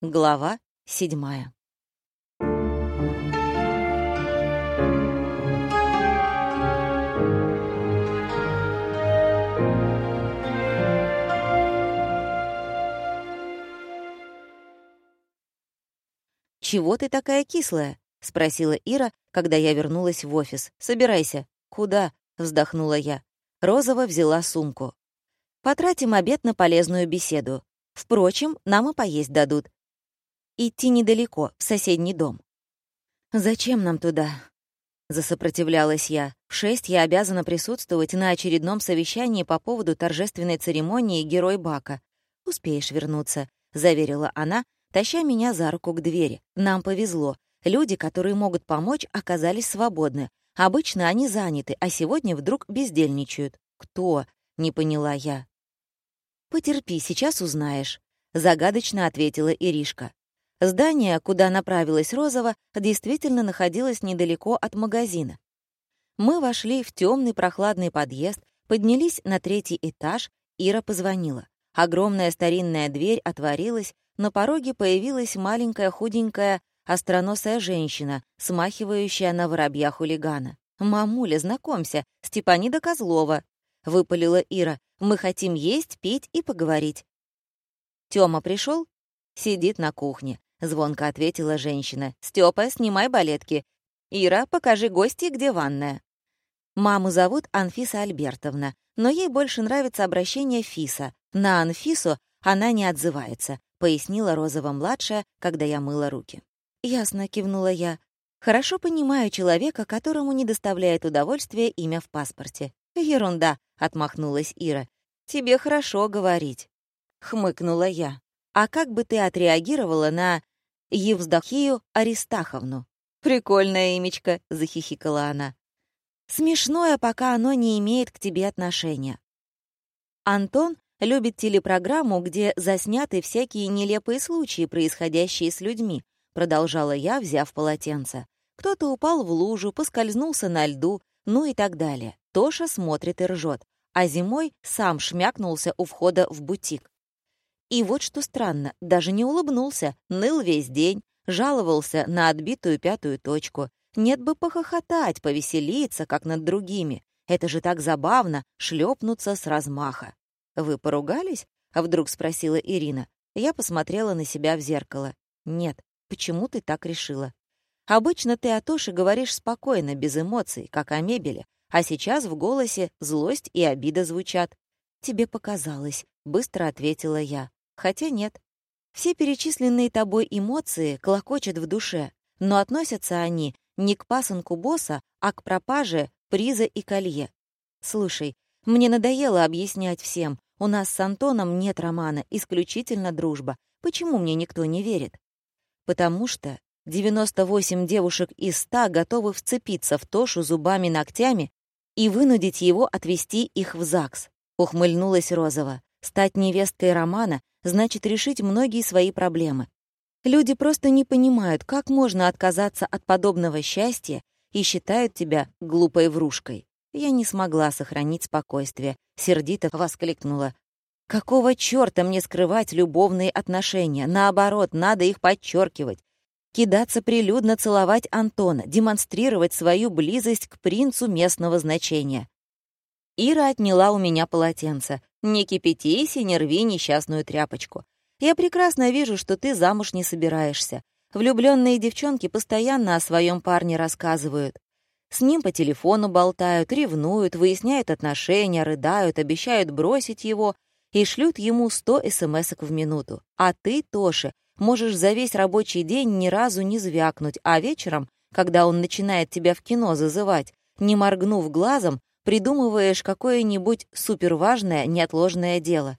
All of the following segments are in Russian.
Глава седьмая. «Чего ты такая кислая?» — спросила Ира, когда я вернулась в офис. «Собирайся». «Куда?» — вздохнула я. Розова взяла сумку. «Потратим обед на полезную беседу. Впрочем, нам и поесть дадут. Идти недалеко, в соседний дом. «Зачем нам туда?» Засопротивлялась я. В шесть я обязана присутствовать на очередном совещании по поводу торжественной церемонии «Герой Бака». «Успеешь вернуться», — заверила она, таща меня за руку к двери. «Нам повезло. Люди, которые могут помочь, оказались свободны. Обычно они заняты, а сегодня вдруг бездельничают. Кто?» — не поняла я. «Потерпи, сейчас узнаешь», — загадочно ответила Иришка. Здание, куда направилась Розова, действительно находилось недалеко от магазина. Мы вошли в темный прохладный подъезд, поднялись на третий этаж, Ира позвонила. Огромная старинная дверь отворилась, на пороге появилась маленькая худенькая остроносая женщина, смахивающая на воробья хулигана. «Мамуля, знакомься, Степанида Козлова», — выпалила Ира. «Мы хотим есть, пить и поговорить». Тёма пришел? Сидит на кухне. — звонко ответила женщина. «Стёпа, снимай балетки. Ира, покажи гости, где ванная». Маму зовут Анфиса Альбертовна, но ей больше нравится обращение Фиса. На Анфису она не отзывается, пояснила Розова-младшая, когда я мыла руки. «Ясно», — кивнула я. «Хорошо понимаю человека, которому не доставляет удовольствия имя в паспорте». «Ерунда», — отмахнулась Ира. «Тебе хорошо говорить», — хмыкнула я. «А как бы ты отреагировала на Евздохию Аристаховну. «Прикольное имечко», — захихикала она. «Смешное, пока оно не имеет к тебе отношения». Антон любит телепрограмму, где засняты всякие нелепые случаи, происходящие с людьми, продолжала я, взяв полотенце. Кто-то упал в лужу, поскользнулся на льду, ну и так далее. Тоша смотрит и ржет, а зимой сам шмякнулся у входа в бутик. И вот что странно, даже не улыбнулся, ныл весь день, жаловался на отбитую пятую точку. Нет бы похохотать, повеселиться, как над другими. Это же так забавно, шлепнуться с размаха. «Вы поругались?» — вдруг спросила Ирина. Я посмотрела на себя в зеркало. «Нет, почему ты так решила?» «Обычно ты о Тоше говоришь спокойно, без эмоций, как о мебели, а сейчас в голосе злость и обида звучат». «Тебе показалось», — быстро ответила я. Хотя нет. Все перечисленные тобой эмоции клокочут в душе, но относятся они не к пасынку босса, а к пропаже приза и колье. Слушай, мне надоело объяснять всем, у нас с Антоном нет романа, исключительно дружба. Почему мне никто не верит? Потому что 98 девушек из 100 готовы вцепиться в Тошу зубами-ногтями и вынудить его отвести их в ЗАГС. Ухмыльнулась Розова. Стать невесткой Романа значит решить многие свои проблемы. Люди просто не понимают, как можно отказаться от подобного счастья и считают тебя глупой врушкой. Я не смогла сохранить спокойствие, сердито воскликнула. Какого чёрта мне скрывать любовные отношения? Наоборот, надо их подчеркивать. Кидаться прилюдно целовать Антона, демонстрировать свою близость к принцу местного значения. Ира отняла у меня полотенце. «Не кипятись и не рви несчастную тряпочку. Я прекрасно вижу, что ты замуж не собираешься. Влюбленные девчонки постоянно о своем парне рассказывают. С ним по телефону болтают, ревнуют, выясняют отношения, рыдают, обещают бросить его и шлют ему сто смс в минуту. А ты, Тоша, можешь за весь рабочий день ни разу не звякнуть, а вечером, когда он начинает тебя в кино зазывать, не моргнув глазом, придумываешь какое-нибудь суперважное, неотложное дело.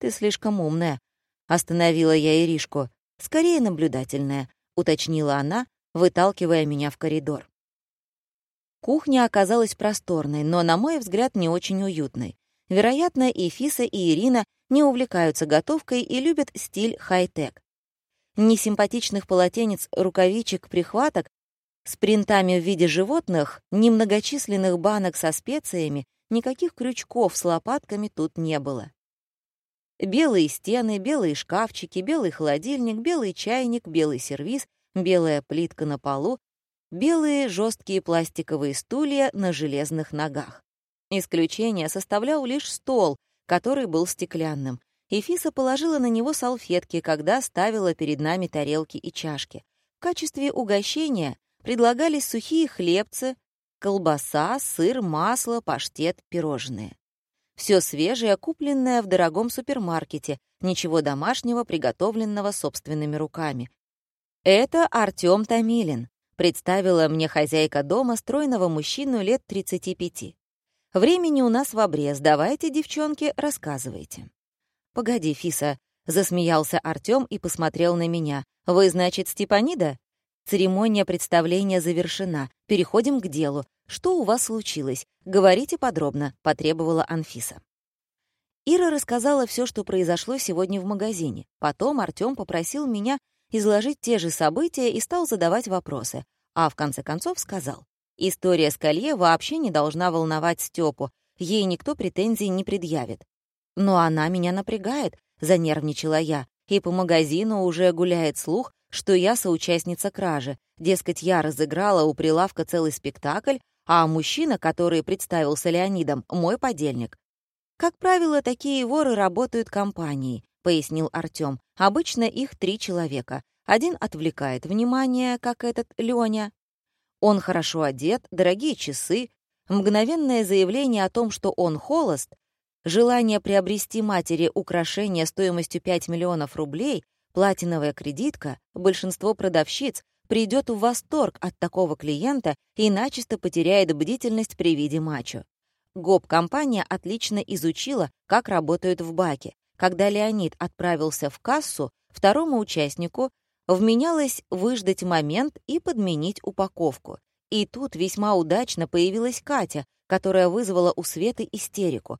Ты слишком умная, остановила я Иришку. Скорее наблюдательная, уточнила она, выталкивая меня в коридор. Кухня оказалась просторной, но, на мой взгляд, не очень уютной. Вероятно, и Фиса, и Ирина не увлекаются готовкой и любят стиль хай-тек. Ни симпатичных полотенец, рукавичек, прихваток с принтами в виде животных, ни многочисленных банок со специями, никаких крючков с лопатками тут не было. Белые стены, белые шкафчики, белый холодильник, белый чайник, белый сервиз, белая плитка на полу, белые жесткие пластиковые стулья на железных ногах. Исключение составлял лишь стол, который был стеклянным, и Фиса положила на него салфетки, когда ставила перед нами тарелки и чашки. В качестве угощения предлагались сухие хлебцы, колбаса, сыр, масло, паштет, пирожные. Все свежее, купленное в дорогом супермаркете, ничего домашнего, приготовленного собственными руками. «Это Артём Томилин», — представила мне хозяйка дома стройного мужчину лет 35. «Времени у нас в обрез, давайте, девчонки, рассказывайте». «Погоди, Фиса», — засмеялся Артём и посмотрел на меня. «Вы, значит, Степанида?» Церемония представления завершена. Переходим к делу. Что у вас случилось? Говорите подробно, потребовала Анфиса. Ира рассказала все, что произошло сегодня в магазине. Потом Артём попросил меня изложить те же события и стал задавать вопросы. А в конце концов сказал, «История с колье вообще не должна волновать Стёпу, ей никто претензий не предъявит. Но она меня напрягает, занервничала я, и по магазину уже гуляет слух, что я соучастница кражи. Дескать, я разыграла у прилавка целый спектакль, а мужчина, который представился Леонидом, мой подельник. «Как правило, такие воры работают компанией», — пояснил Артём. «Обычно их три человека. Один отвлекает внимание, как этот Лёня. Он хорошо одет, дорогие часы, мгновенное заявление о том, что он холост, желание приобрести матери украшения стоимостью 5 миллионов рублей, Платиновая кредитка, большинство продавщиц придет в восторг от такого клиента и начисто потеряет бдительность при виде мачо. ГОП-компания отлично изучила, как работают в баке. Когда Леонид отправился в кассу, второму участнику вменялось выждать момент и подменить упаковку. И тут весьма удачно появилась Катя, которая вызвала у Светы истерику.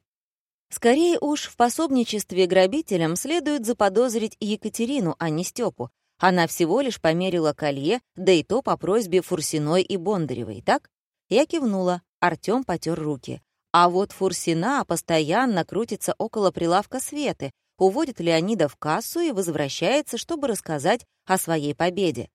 Скорее уж, в пособничестве грабителям следует заподозрить Екатерину, а не Степу. Она всего лишь померила колье, да и то по просьбе Фурсиной и Бондаревой, так? Я кивнула, Артём потер руки. А вот Фурсина постоянно крутится около прилавка Светы, уводит Леонида в кассу и возвращается, чтобы рассказать о своей победе.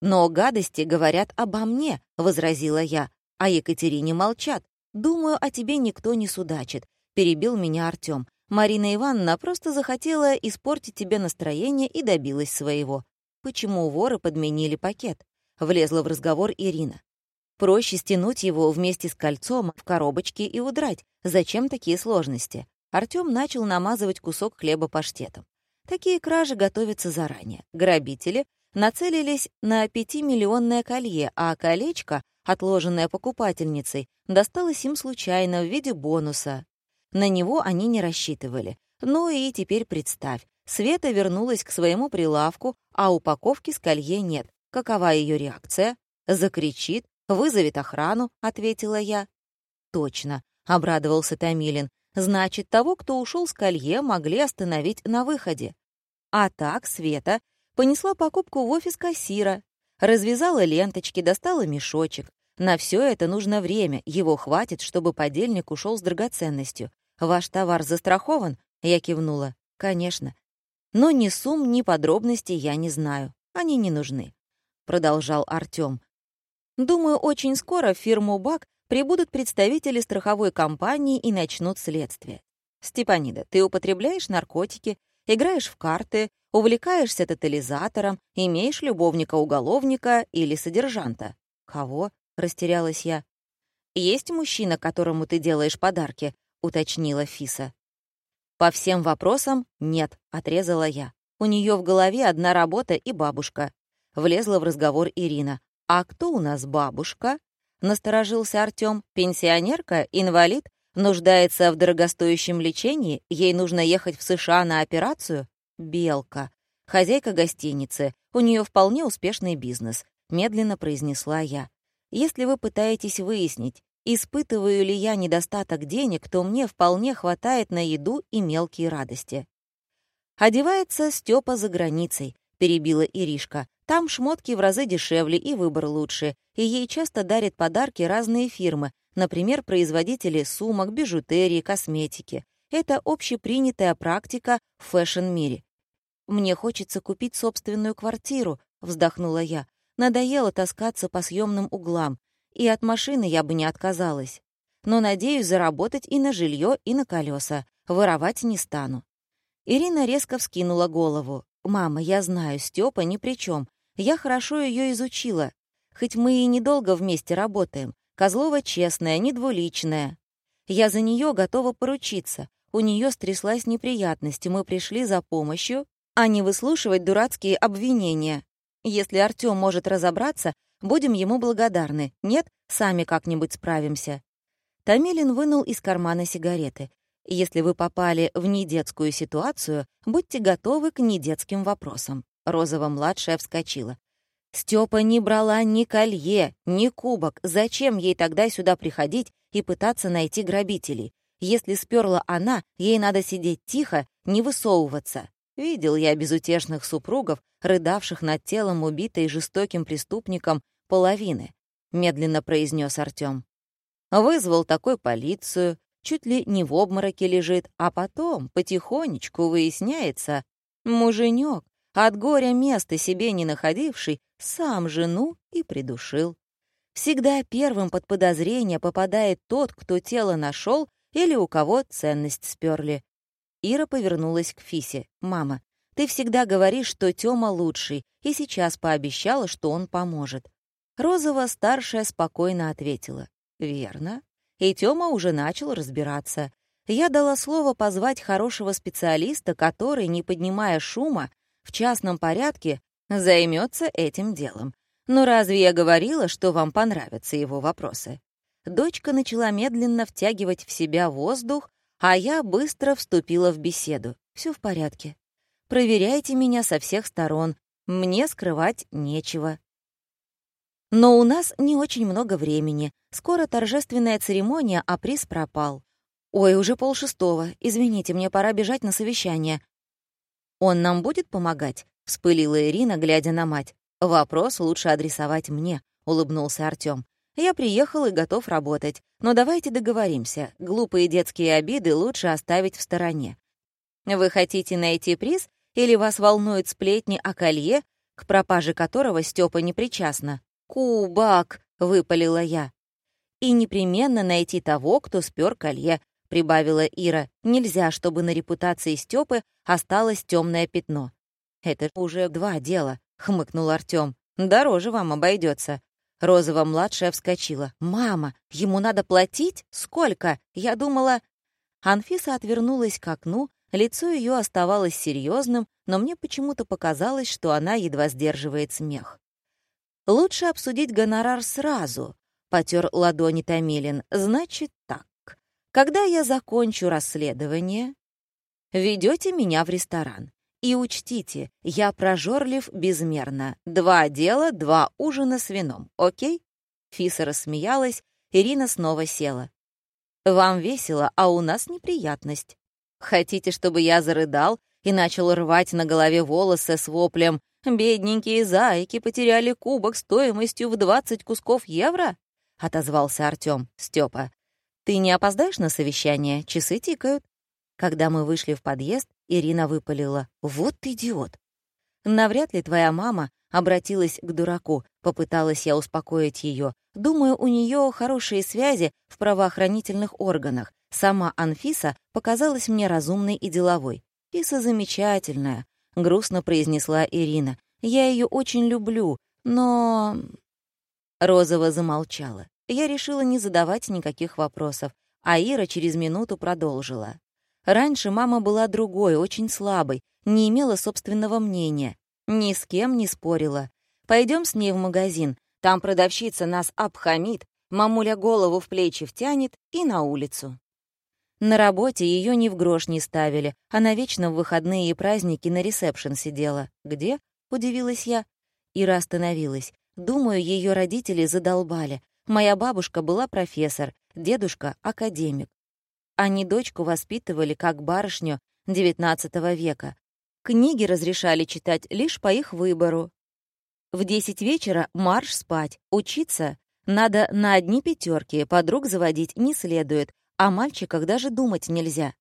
«Но гадости говорят обо мне», — возразила я, «а Екатерине молчат. Думаю, о тебе никто не судачит. — перебил меня Артём. «Марина Ивановна просто захотела испортить тебе настроение и добилась своего. Почему воры подменили пакет?» — влезла в разговор Ирина. «Проще стянуть его вместе с кольцом в коробочке и удрать. Зачем такие сложности?» Артём начал намазывать кусок хлеба паштетом. Такие кражи готовятся заранее. Грабители нацелились на пятимиллионное колье, а колечко, отложенное покупательницей, досталось им случайно в виде бонуса, на него они не рассчитывали. Ну и теперь представь, Света вернулась к своему прилавку, а упаковки с колье нет. Какова ее реакция? Закричит, вызовет охрану, ответила я. Точно, обрадовался Томилин. Значит, того, кто ушел с колье, могли остановить на выходе. А так Света понесла покупку в офис кассира, развязала ленточки, достала мешочек. На все это нужно время, его хватит, чтобы подельник ушел с драгоценностью. «Ваш товар застрахован?» Я кивнула. «Конечно. Но ни сумм, ни подробностей я не знаю. Они не нужны», — продолжал Артём. «Думаю, очень скоро в фирму БАК прибудут представители страховой компании и начнут следствие. Степанида, ты употребляешь наркотики, играешь в карты, увлекаешься тотализатором, имеешь любовника-уголовника или содержанта». «Кого?» — растерялась я. «Есть мужчина, которому ты делаешь подарки?» — уточнила Фиса. «По всем вопросам нет», — отрезала я. У нее в голове одна работа и бабушка. Влезла в разговор Ирина. «А кто у нас бабушка?» — насторожился Артём. «Пенсионерка? Инвалид? Нуждается в дорогостоящем лечении? Ей нужно ехать в США на операцию?» «Белка. Хозяйка гостиницы. У нее вполне успешный бизнес», — медленно произнесла я. «Если вы пытаетесь выяснить, Испытываю ли я недостаток денег, то мне вполне хватает на еду и мелкие радости. «Одевается Степа за границей», — перебила Иришка. «Там шмотки в разы дешевле и выбор лучше, и ей часто дарят подарки разные фирмы, например, производители сумок, бижутерии, косметики. Это общепринятая практика в фэшн-мире. «Мне хочется купить собственную квартиру», — вздохнула я. «Надоело таскаться по съемным углам, и от машины я бы не отказалась. Но надеюсь заработать и на жилье, и на колеса. Воровать не стану». Ирина резко вскинула голову. «Мама, я знаю, Степа ни при чем. Я хорошо ее изучила. Хоть мы и недолго вместе работаем. Козлова честная, недвуличная. Я за нее готова поручиться. У нее стряслась неприятность, и мы пришли за помощью, а не выслушивать дурацкие обвинения. Если Артём может разобраться, будем ему благодарны. Нет, сами как-нибудь справимся. Томилин вынул из кармана сигареты. Если вы попали в недетскую ситуацию, будьте готовы к недетским вопросам. Розова-младшая вскочила. Степа не брала ни колье, ни кубок. Зачем ей тогда сюда приходить и пытаться найти грабителей? Если сперла она, ей надо сидеть тихо, не высовываться. Видел я безутешных супругов, рыдавших над телом убитой жестоким преступником половины, медленно произнес Артем. Вызвал такой полицию, чуть ли не в обмороке лежит, а потом потихонечку выясняется, муженек, от горя места себе не находивший, сам жену и придушил. Всегда первым под подозрение попадает тот, кто тело нашел или у кого ценность сперли. Ира повернулась к Фисе. «Мама, ты всегда говоришь, что Тёма лучший, и сейчас пообещала, что он поможет». Розова-старшая спокойно ответила. «Верно. И Тёма уже начал разбираться. Я дала слово позвать хорошего специалиста, который, не поднимая шума, в частном порядке займется этим делом. Но разве я говорила, что вам понравятся его вопросы? Дочка начала медленно втягивать в себя воздух, а я быстро вступила в беседу. Все в порядке. Проверяйте меня со всех сторон. Мне скрывать нечего. Но у нас не очень много времени. Скоро торжественная церемония, а приз пропал. Ой, уже полшестого. Извините, мне пора бежать на совещание. «Он нам будет помогать?» — вспылила Ирина, глядя на мать. «Вопрос лучше адресовать мне», — улыбнулся Артём. «Я приехал и готов работать, но давайте договоримся. Глупые детские обиды лучше оставить в стороне. Вы хотите найти приз или вас волнуют сплетни о колье, к пропаже которого Степа не причастна?» «Кубак!» — выпалила я. «И непременно найти того, кто спер колье прибавила Ира. Нельзя, чтобы на репутации Степы осталось темное пятно. Это уже два дела, хмыкнул Артем. Дороже вам обойдется. Розова-младшая вскочила. «Мама, ему надо платить? Сколько? Я думала...» Анфиса отвернулась к окну, лицо ее оставалось серьезным, но мне почему-то показалось, что она едва сдерживает смех. «Лучше обсудить гонорар сразу», — потер ладони Томилин. «Значит так. Когда я закончу расследование, ведете меня в ресторан. И учтите, я прожорлив безмерно. Два дела, два ужина с вином, окей?» Фиса рассмеялась, Ирина снова села. «Вам весело, а у нас неприятность. Хотите, чтобы я зарыдал и начал рвать на голове волосы с воплем «Бедненькие зайки потеряли кубок стоимостью в 20 кусков евро?» — отозвался Артём. «Стёпа, «Ты не опоздаешь на совещание? Часы тикают». Когда мы вышли в подъезд, Ирина выпалила. «Вот ты идиот!» «Навряд ли твоя мама обратилась к дураку», — попыталась я успокоить ее. «Думаю, у нее хорошие связи в правоохранительных органах. Сама Анфиса показалась мне разумной и деловой. Фиса замечательная», — грустно произнесла Ирина. «Я ее очень люблю, но...» Розова замолчала. Я решила не задавать никаких вопросов, а Ира через минуту продолжила. Раньше мама была другой, очень слабой, не имела собственного мнения, ни с кем не спорила. Пойдем с ней в магазин, там продавщица нас обхамит, мамуля голову в плечи втянет и на улицу. На работе ее ни в грош не ставили, она вечно в выходные и праздники на ресепшн сидела. «Где?» — удивилась я. Ира остановилась. Думаю, ее родители задолбали. Моя бабушка была профессор, дедушка — академик. Они дочку воспитывали как барышню XIX века. Книги разрешали читать лишь по их выбору. В десять вечера марш спать, учиться надо на одни пятерки, подруг заводить не следует, о мальчиках даже думать нельзя.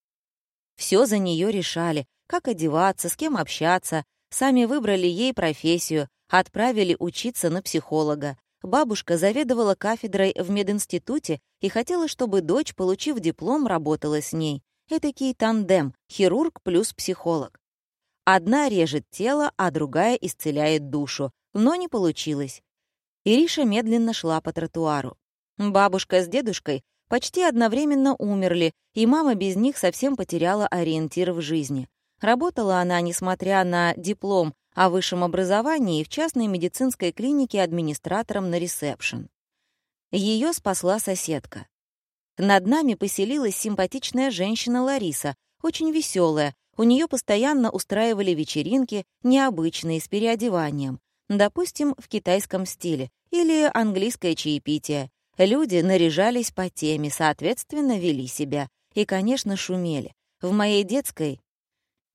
Все за нее решали, как одеваться, с кем общаться, сами выбрали ей профессию, отправили учиться на психолога. Бабушка заведовала кафедрой в мединституте и хотела, чтобы дочь, получив диплом, работала с ней. Этакий тандем — хирург плюс психолог. Одна режет тело, а другая исцеляет душу. Но не получилось. Ириша медленно шла по тротуару. Бабушка с дедушкой почти одновременно умерли, и мама без них совсем потеряла ориентир в жизни. Работала она, несмотря на диплом о высшем образовании, в частной медицинской клинике администратором на ресепшн. Ее спасла соседка. Над нами поселилась симпатичная женщина Лариса, очень веселая. У нее постоянно устраивали вечеринки, необычные, с переодеванием. Допустим, в китайском стиле или английское чаепитие. Люди наряжались по теме, соответственно, вели себя. И, конечно, шумели. В моей детской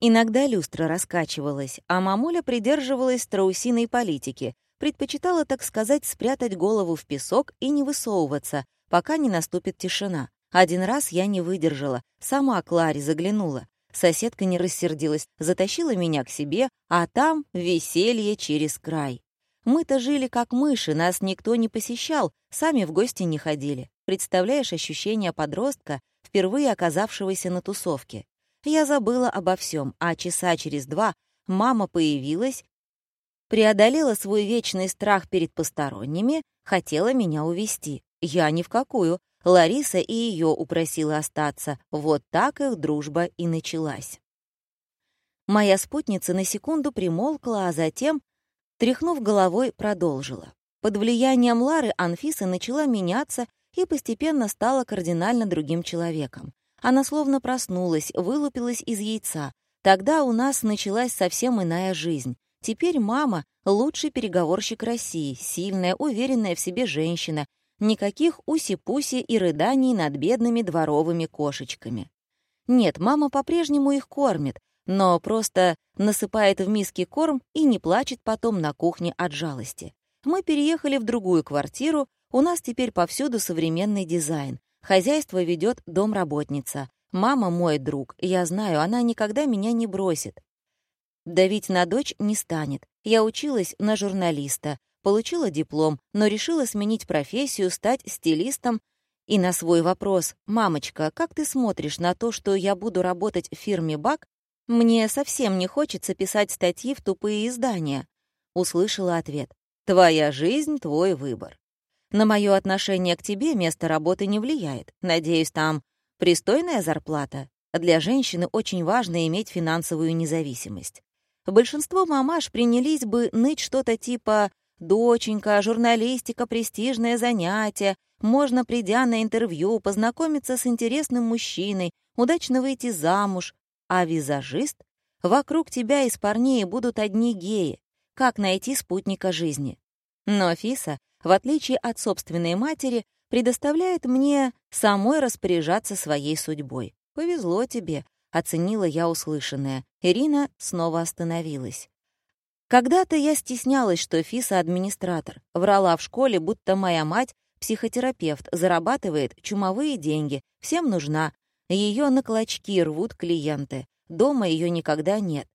иногда люстра раскачивалась, а мамуля придерживалась страусиной политики, предпочитала, так сказать, спрятать голову в песок и не высовываться, пока не наступит тишина. Один раз я не выдержала, сама к заглянула. Соседка не рассердилась, затащила меня к себе, а там веселье через край. Мы-то жили как мыши, нас никто не посещал, сами в гости не ходили. Представляешь ощущение подростка, впервые оказавшегося на тусовке? Я забыла обо всем, а часа через два мама появилась, преодолела свой вечный страх перед посторонними, хотела меня увести. Я ни в какую. Лариса и ее упросила остаться. Вот так их дружба и началась. Моя спутница на секунду примолкла, а затем, тряхнув головой, продолжила. Под влиянием Лары Анфиса начала меняться и постепенно стала кардинально другим человеком. Она словно проснулась, вылупилась из яйца. Тогда у нас началась совсем иная жизнь. Теперь мама — лучший переговорщик России, сильная, уверенная в себе женщина, Никаких уси-пуси и рыданий над бедными дворовыми кошечками. Нет, мама по-прежнему их кормит, но просто насыпает в миски корм и не плачет потом на кухне от жалости. Мы переехали в другую квартиру, у нас теперь повсюду современный дизайн. Хозяйство ведет домработница. Мама мой друг, я знаю, она никогда меня не бросит. Давить на дочь не станет. Я училась на журналиста, получила диплом, но решила сменить профессию, стать стилистом. И на свой вопрос «Мамочка, как ты смотришь на то, что я буду работать в фирме БАК? Мне совсем не хочется писать статьи в тупые издания», услышала ответ «Твоя жизнь — твой выбор. На мое отношение к тебе место работы не влияет. Надеюсь, там пристойная зарплата. Для женщины очень важно иметь финансовую независимость. Большинство мамаш принялись бы ныть что-то типа Доченька, журналистика — престижное занятие. Можно, придя на интервью, познакомиться с интересным мужчиной, удачно выйти замуж. А визажист? Вокруг тебя из парней будут одни геи. Как найти спутника жизни? Но Фиса, в отличие от собственной матери, предоставляет мне самой распоряжаться своей судьбой. «Повезло тебе», — оценила я услышанное. Ирина снова остановилась. Когда-то я стеснялась, что Фиса — администратор. Врала в школе, будто моя мать — психотерапевт, зарабатывает чумовые деньги, всем нужна. Ее на клочки рвут клиенты. Дома ее никогда нет.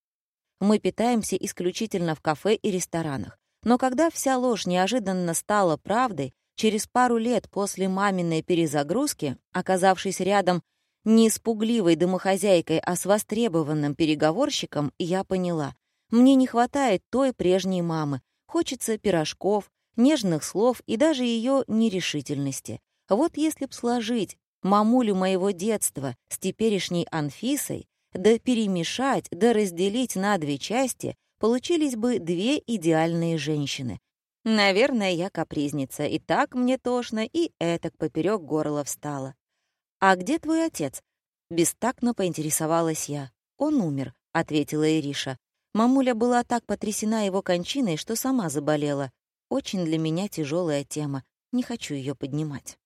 Мы питаемся исключительно в кафе и ресторанах. Но когда вся ложь неожиданно стала правдой, через пару лет после маминой перезагрузки, оказавшись рядом не с пугливой домохозяйкой, а с востребованным переговорщиком, я поняла. Мне не хватает той прежней мамы. Хочется пирожков, нежных слов и даже ее нерешительности. Вот если б сложить мамулю моего детства с теперешней Анфисой, да перемешать, да разделить на две части, получились бы две идеальные женщины. Наверное, я капризница, и так мне тошно, и этак поперек горла встала. «А где твой отец?» — бестактно поинтересовалась я. «Он умер», — ответила Ириша. Мамуля была так потрясена его кончиной, что сама заболела. Очень для меня тяжелая тема. Не хочу ее поднимать.